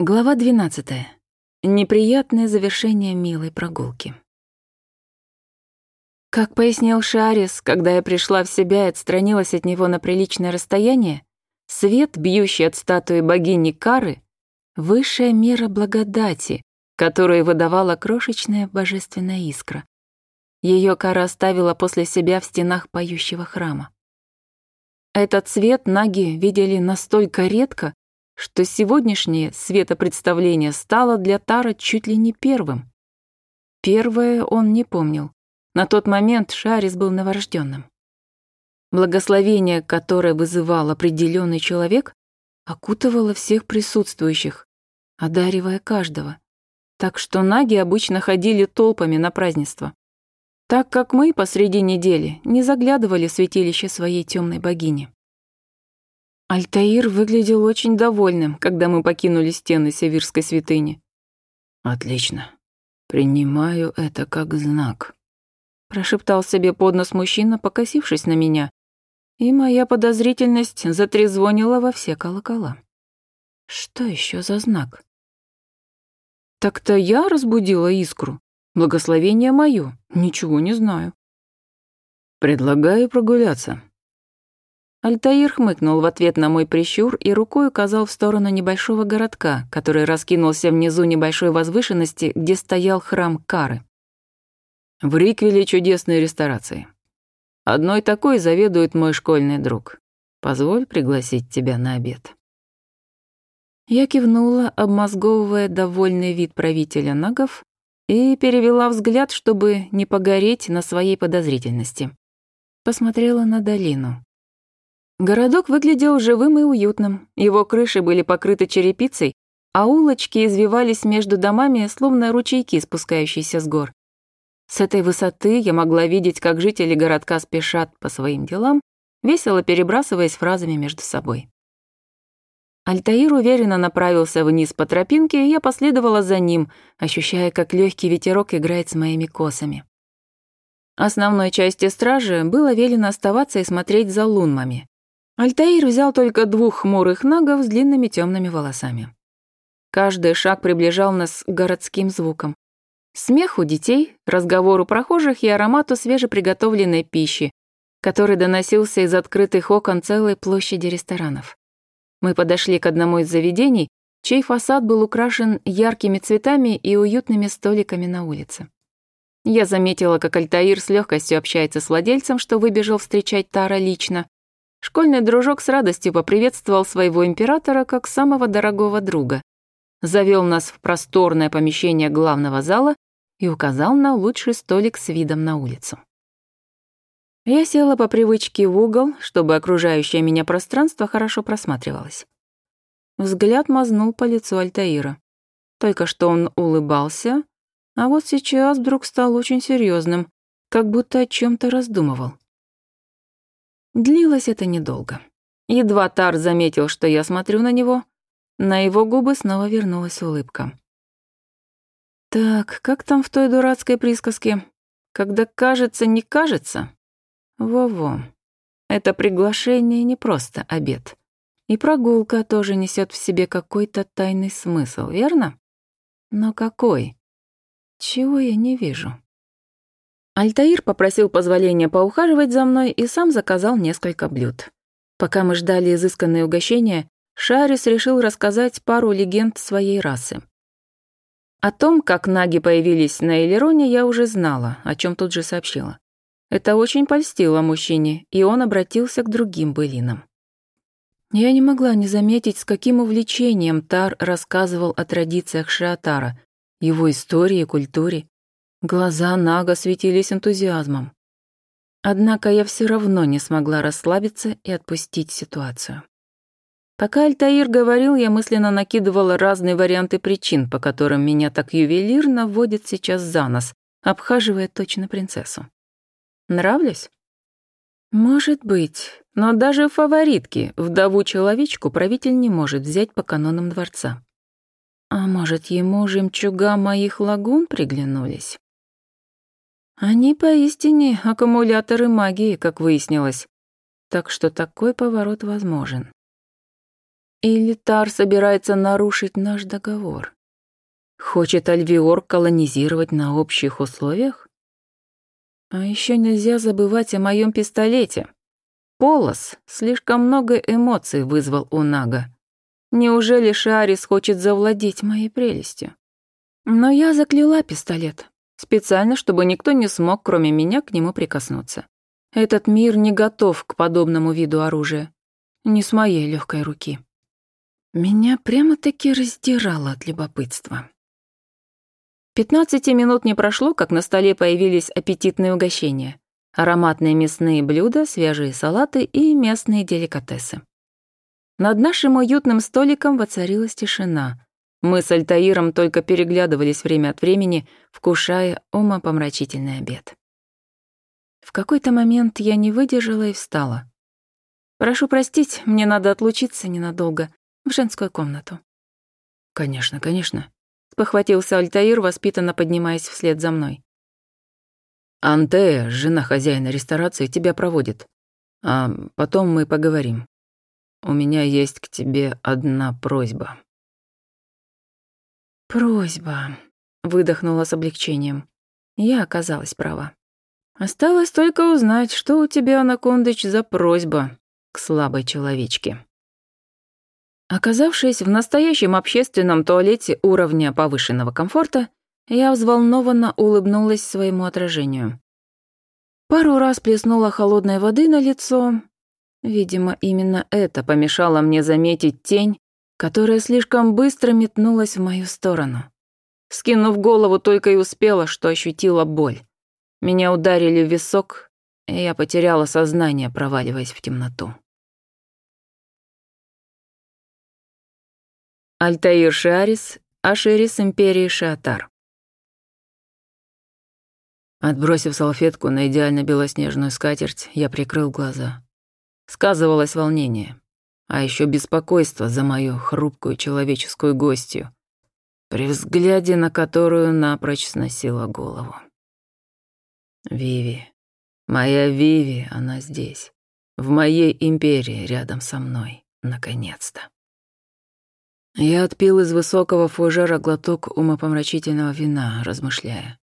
Глава 12. Неприятное завершение милой прогулки. Как пояснил Шарис, когда я пришла в себя и отстранилась от него на приличное расстояние, свет, бьющий от статуи богини Кары, высшая мера благодати, которую выдавала крошечная божественная искра. Ее Кара оставила после себя в стенах поющего храма. Этот свет наги видели настолько редко, что сегодняшнее светопредставление стало для Тара чуть ли не первым. Первое он не помнил. На тот момент Шарис был новорожденным. Благословение, которое вызывал определенный человек, окутывало всех присутствующих, одаривая каждого. Так что наги обычно ходили толпами на празднество. Так как мы посреди недели не заглядывали в святилище своей темной богини. Альтаир выглядел очень довольным, когда мы покинули стены Севирской святыни. «Отлично. Принимаю это как знак», — прошептал себе под нос мужчина, покосившись на меня. И моя подозрительность затрезвонила во все колокола. Что еще за знак? Так-то я разбудила искру. Благословение мое. Ничего не знаю. Предлагаю прогуляться. Альтаир хмыкнул в ответ на мой прищур и рукой указал в сторону небольшого городка, который раскинулся внизу небольшой возвышенности, где стоял храм Кары. В Риквеле чудесные ресторации. Одной такой заведует мой школьный друг. Позволь пригласить тебя на обед. Я кивнула, обмозговывая довольный вид правителя нагов, и перевела взгляд, чтобы не погореть на своей подозрительности. Посмотрела на долину. Городок выглядел живым и уютным. Его крыши были покрыты черепицей, а улочки извивались между домами, словно ручейки, спускающиеся с гор. С этой высоты я могла видеть, как жители городка спешат по своим делам, весело перебрасываясь фразами между собой. Альтаир уверенно направился вниз по тропинке, и я последовала за ним, ощущая, как легкий ветерок играет с моими косами. Основной части стражи было велено оставаться и смотреть за лунмами. Альтаир взял только двух хмурых нагов с длинными темными волосами. Каждый шаг приближал нас к городским звукам. Смеху детей, разговору прохожих и аромату свежеприготовленной пищи, который доносился из открытых окон целой площади ресторанов. Мы подошли к одному из заведений, чей фасад был украшен яркими цветами и уютными столиками на улице. Я заметила, как Альтаир с легкостью общается с владельцем, что выбежал встречать Тара лично, Школьный дружок с радостью поприветствовал своего императора как самого дорогого друга. Завел нас в просторное помещение главного зала и указал на лучший столик с видом на улицу. Я села по привычке в угол, чтобы окружающее меня пространство хорошо просматривалось. Взгляд мазнул по лицу Альтаира. Только что он улыбался, а вот сейчас вдруг стал очень серьезным, как будто о чем то раздумывал. Длилось это недолго. Едва Тар заметил, что я смотрю на него, на его губы снова вернулась улыбка. «Так, как там в той дурацкой присказке? Когда кажется, не кажется?» «Во-во. Это приглашение не просто обед. И прогулка тоже несет в себе какой-то тайный смысл, верно? Но какой? Чего я не вижу?» Альтаир попросил позволения поухаживать за мной и сам заказал несколько блюд. Пока мы ждали изысканные угощения, Шарис решил рассказать пару легенд своей расы. О том, как наги появились на Элероне, я уже знала, о чем тут же сообщила. Это очень польстило мужчине, и он обратился к другим былинам. Я не могла не заметить, с каким увлечением Тар рассказывал о традициях Шиатара, его истории и культуре. Глаза Нага светились энтузиазмом. Однако я все равно не смогла расслабиться и отпустить ситуацию. Пока Альтаир говорил, я мысленно накидывала разные варианты причин, по которым меня так ювелирно вводит сейчас за нос, обхаживая точно принцессу. Нравлюсь? Может быть, но даже фаворитки, вдову-человечку, правитель не может взять по канонам дворца. А может, ему жемчуга моих лагун приглянулись? Они поистине аккумуляторы магии, как выяснилось. Так что такой поворот возможен. Или Тар собирается нарушить наш договор? Хочет Альвиор колонизировать на общих условиях? А еще нельзя забывать о моем пистолете. Полос слишком много эмоций вызвал у Нага. Неужели Шарис хочет завладеть моей прелестью? Но я закляла пистолет, специально, чтобы никто не смог, кроме меня, к нему прикоснуться. Этот мир не готов к подобному виду оружия. Не с моей легкой руки. Меня прямо-таки раздирало от любопытства. Пятнадцати минут не прошло, как на столе появились аппетитные угощения. Ароматные мясные блюда, свежие салаты и местные деликатесы. Над нашим уютным столиком воцарилась тишина, мы с Альтаиром только переглядывались время от времени, вкушая умопомрачительный обед. В какой-то момент я не выдержала и встала. «Прошу простить, мне надо отлучиться ненадолго, в женскую комнату». «Конечно, конечно», — Спохватился Альтаир, воспитанно поднимаясь вслед за мной. «Антея, жена хозяина ресторации, тебя проводит. А потом мы поговорим. У меня есть к тебе одна просьба». «Просьба», — выдохнула с облегчением. Я оказалась права. Осталось только узнать, что у тебя, Анакондыч, за просьба к слабой человечке. Оказавшись в настоящем общественном туалете уровня повышенного комфорта, я взволнованно улыбнулась своему отражению. Пару раз плеснула холодной воды на лицо. Видимо, именно это помешало мне заметить тень, которая слишком быстро метнулась в мою сторону. Скинув голову, только и успела, что ощутила боль. Меня ударили в висок, и я потеряла сознание, проваливаясь в темноту. Альтаир Шиарис, Аширис империи Шиатар. Отбросив салфетку на идеально белоснежную скатерть, я прикрыл глаза. Сказывалось волнение а еще беспокойство за мою хрупкую человеческую гостью, при взгляде на которую напрочь сносила голову. Виви. Моя Виви, она здесь. В моей империи, рядом со мной, наконец-то. Я отпил из высокого фужера глоток умопомрачительного вина, размышляя.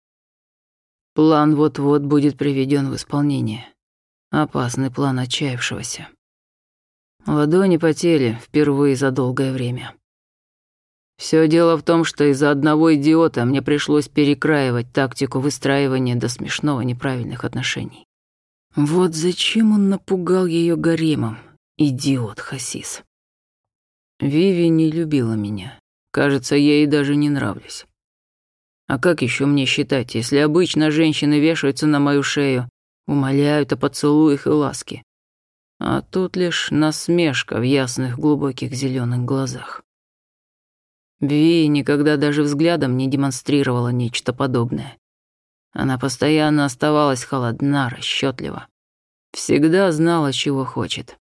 План вот-вот будет приведен в исполнение. Опасный план отчаявшегося. Ладони потели впервые за долгое время. Все дело в том, что из-за одного идиота мне пришлось перекраивать тактику выстраивания до смешного неправильных отношений. Вот зачем он напугал ее гаремом, идиот Хасис. Виви не любила меня. Кажется, я ей даже не нравлюсь. А как еще мне считать, если обычно женщины вешаются на мою шею, умоляют о поцелуях и ласке? А тут лишь насмешка в ясных глубоких зеленых глазах. Ви никогда даже взглядом не демонстрировала нечто подобное. Она постоянно оставалась холодна, расчетлива. Всегда знала, чего хочет.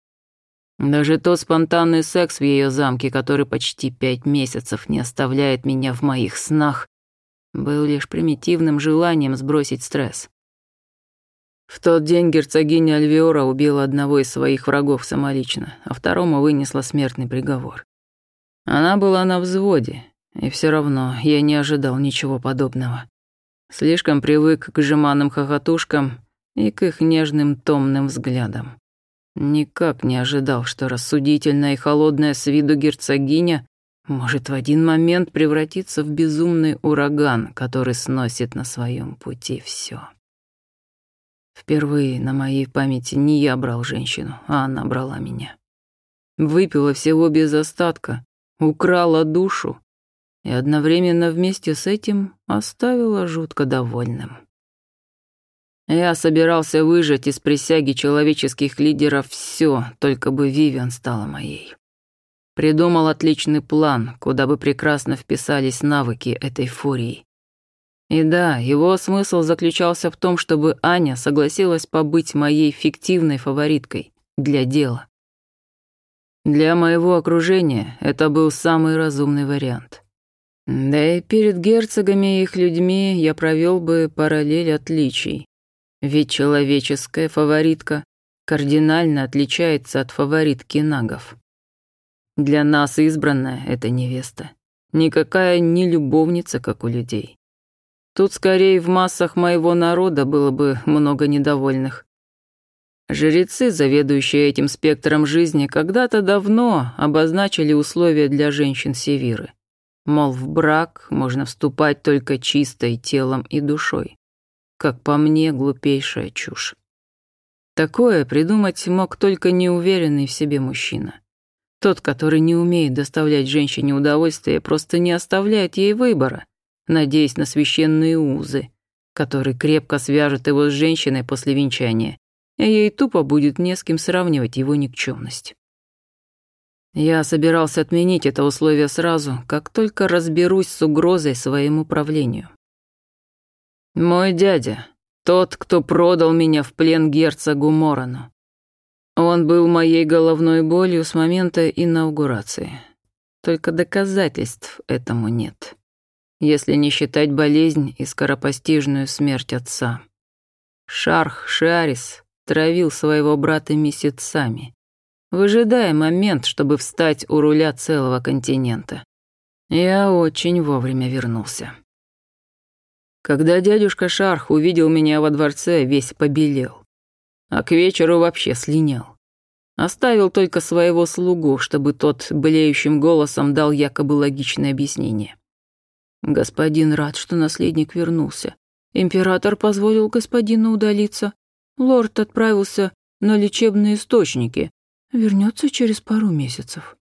Даже тот спонтанный секс в ее замке, который почти пять месяцев не оставляет меня в моих снах, был лишь примитивным желанием сбросить стресс. В тот день герцогиня Альвиора убила одного из своих врагов самолично, а второму вынесла смертный приговор. Она была на взводе, и все равно я не ожидал ничего подобного. Слишком привык к жеманным хохотушкам и к их нежным томным взглядам. Никак не ожидал, что рассудительная и холодная с виду герцогиня может в один момент превратиться в безумный ураган, который сносит на своем пути все. Впервые на моей памяти не я брал женщину, а она брала меня. Выпила всего без остатка, украла душу и одновременно вместе с этим оставила жутко довольным. Я собирался выжать из присяги человеческих лидеров все, только бы Вивиан стала моей. Придумал отличный план, куда бы прекрасно вписались навыки этой фурии. И да, его смысл заключался в том, чтобы Аня согласилась побыть моей фиктивной фавориткой для дела. Для моего окружения это был самый разумный вариант. Да и перед герцогами и их людьми я провел бы параллель отличий. Ведь человеческая фаворитка кардинально отличается от фаворитки нагов. Для нас избранная — это невеста. Никакая не любовница, как у людей. Тут скорее в массах моего народа было бы много недовольных. Жрецы, заведующие этим спектром жизни, когда-то давно обозначили условия для женщин Севиры. Мол, в брак можно вступать только чистой телом и душой. Как по мне, глупейшая чушь. Такое придумать мог только неуверенный в себе мужчина. Тот, который не умеет доставлять женщине удовольствие, просто не оставляет ей выбора – надеясь на священные узы, которые крепко свяжут его с женщиной после венчания, и ей тупо будет не с кем сравнивать его никчемность. Я собирался отменить это условие сразу, как только разберусь с угрозой своему правлению. Мой дядя, тот, кто продал меня в плен герцогу Морану. Он был моей головной болью с момента инаугурации. Только доказательств этому нет если не считать болезнь и скоропостижную смерть отца. Шарх Шарис травил своего брата месяцами, выжидая момент, чтобы встать у руля целого континента. Я очень вовремя вернулся. Когда дядюшка Шарх увидел меня во дворце, весь побелел. А к вечеру вообще слинял. Оставил только своего слугу, чтобы тот блеющим голосом дал якобы логичное объяснение. Господин рад, что наследник вернулся. Император позволил господину удалиться. Лорд отправился на лечебные источники. Вернется через пару месяцев.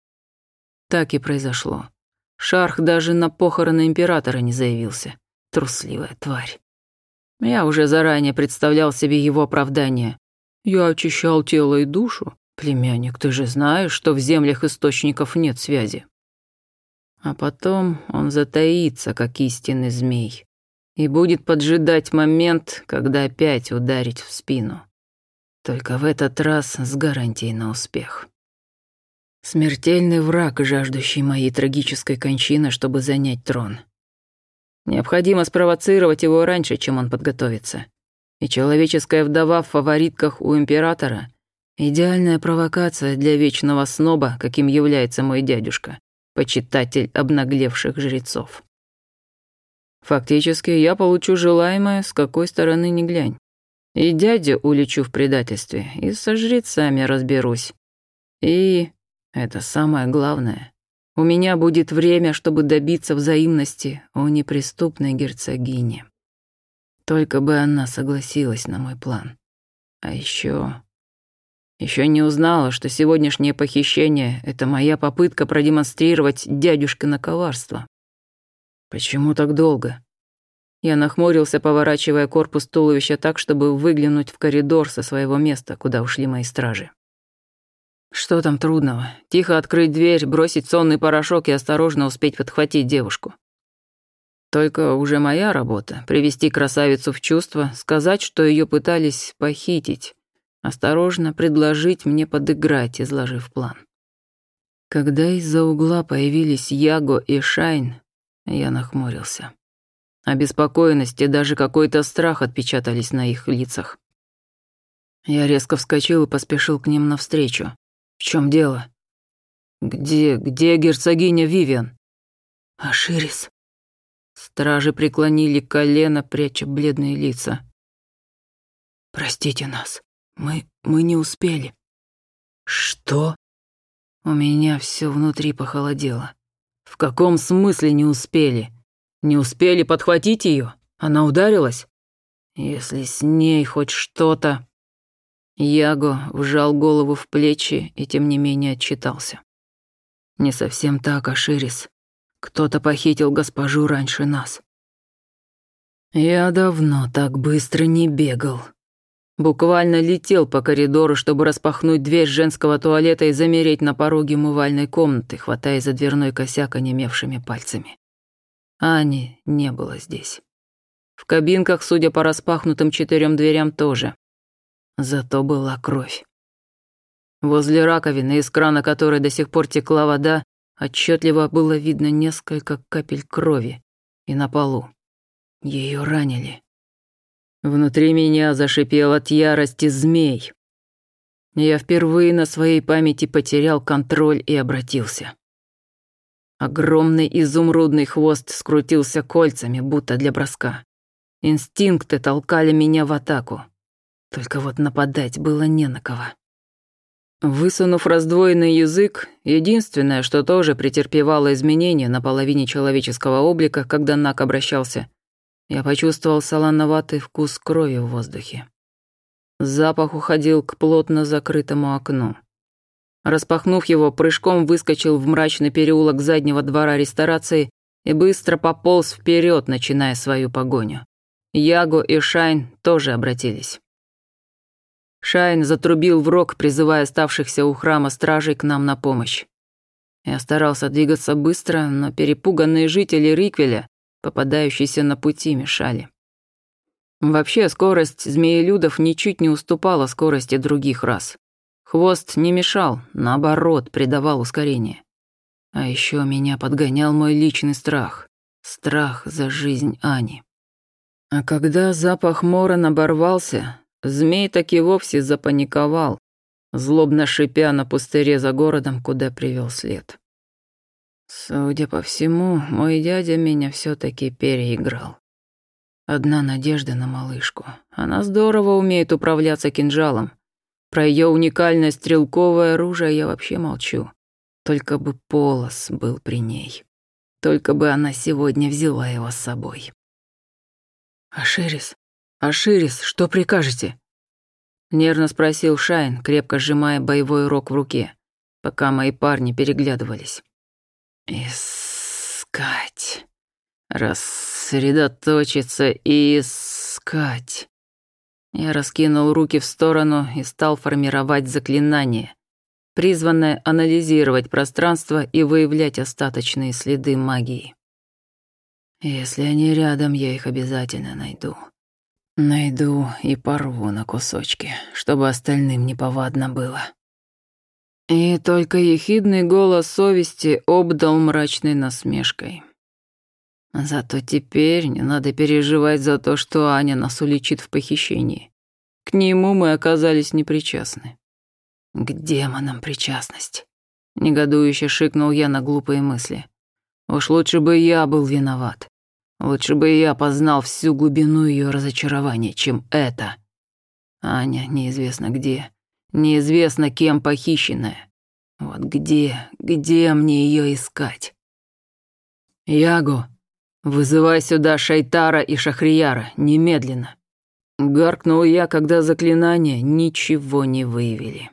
Так и произошло. Шарх даже на похороны императора не заявился. Трусливая тварь. Я уже заранее представлял себе его оправдание. Я очищал тело и душу. Племянник, ты же знаешь, что в землях источников нет связи. А потом он затаится, как истинный змей, и будет поджидать момент, когда опять ударить в спину. Только в этот раз с гарантией на успех. Смертельный враг, жаждущий моей трагической кончины, чтобы занять трон. Необходимо спровоцировать его раньше, чем он подготовится. И человеческая вдова в фаворитках у императора — идеальная провокация для вечного сноба, каким является мой дядюшка почитатель обнаглевших жрецов. Фактически я получу желаемое, с какой стороны ни глянь. И дядя улечу в предательстве, и со жрецами разберусь. И, это самое главное, у меня будет время, чтобы добиться взаимности у неприступной герцогини. Только бы она согласилась на мой план. А еще еще не узнала, что сегодняшнее похищение — это моя попытка продемонстрировать дядюшка на коварство. Почему так долго? Я нахмурился, поворачивая корпус туловища так, чтобы выглянуть в коридор со своего места, куда ушли мои стражи. Что там трудного? Тихо открыть дверь, бросить сонный порошок и осторожно успеть подхватить девушку. Только уже моя работа — привести красавицу в чувство, сказать, что ее пытались похитить, осторожно предложить мне подыграть, изложив план. Когда из-за угла появились Яго и Шайн, я нахмурился. Обеспокоенность и даже какой-то страх отпечатались на их лицах. Я резко вскочил и поспешил к ним навстречу. «В чем дело?» «Где... где герцогиня Вивиан?» «Аширис». Стражи преклонили колено, пряча бледные лица. «Простите нас», мы... мы не успели». «Что?» У меня все внутри похолодело. «В каком смысле не успели? Не успели подхватить ее? Она ударилась?» «Если с ней хоть что-то...» Яго вжал голову в плечи и тем не менее отчитался. «Не совсем так, Аширис. Кто-то похитил госпожу раньше нас». «Я давно так быстро не бегал», Буквально летел по коридору, чтобы распахнуть дверь женского туалета и замереть на пороге умывальной комнаты, хватая за дверной косяк онемевшими пальцами. Ани не было здесь. В кабинках, судя по распахнутым четырем дверям, тоже. Зато была кровь. Возле раковины, из крана которой до сих пор текла вода, отчетливо было видно несколько капель крови. И на полу. Ее ранили. Внутри меня зашипел от ярости змей. Я впервые на своей памяти потерял контроль и обратился. Огромный изумрудный хвост скрутился кольцами, будто для броска. Инстинкты толкали меня в атаку. Только вот нападать было не на кого. Высунув раздвоенный язык, единственное, что тоже претерпевало изменения на половине человеческого облика, когда Нак обращался – я почувствовал солоноватый вкус крови в воздухе. Запах уходил к плотно закрытому окну. Распахнув его, прыжком выскочил в мрачный переулок заднего двора ресторации и быстро пополз вперед, начиная свою погоню. Яго и Шайн тоже обратились. Шайн затрубил в рог, призывая оставшихся у храма стражей к нам на помощь. Я старался двигаться быстро, но перепуганные жители Риквеля Попадающиеся на пути мешали. Вообще, скорость змеелюдов ничуть не уступала скорости других рас. Хвост не мешал, наоборот, придавал ускорение. А еще меня подгонял мой личный страх. Страх за жизнь Ани. А когда запах мора оборвался, змей так и вовсе запаниковал, злобно шипя на пустыре за городом, куда привел след. Судя по всему, мой дядя меня все таки переиграл. Одна надежда на малышку. Она здорово умеет управляться кинжалом. Про ее уникальное стрелковое оружие я вообще молчу. Только бы Полос был при ней. Только бы она сегодня взяла его с собой. «Аширис, Аширис, что прикажете?» Нервно спросил Шайн, крепко сжимая боевой рог в руке, пока мои парни переглядывались. Искать. Рассредоточиться и искать. Я раскинул руки в сторону и стал формировать заклинание, призванное анализировать пространство и выявлять остаточные следы магии. Если они рядом, я их обязательно найду. Найду и порву на кусочки, чтобы остальным неповадно было. И только ехидный голос совести обдал мрачной насмешкой. Зато теперь не надо переживать за то, что Аня нас уличит в похищении. К нему мы оказались непричастны. К демонам причастность. Негодующе шикнул я на глупые мысли. Уж лучше бы я был виноват. Лучше бы я познал всю глубину ее разочарования, чем это. Аня неизвестно где, неизвестно кем похищенная. Вот где, где мне ее искать? Яго, вызывай сюда Шайтара и Шахрияра, немедленно. Гаркнул я, когда заклинания ничего не выявили.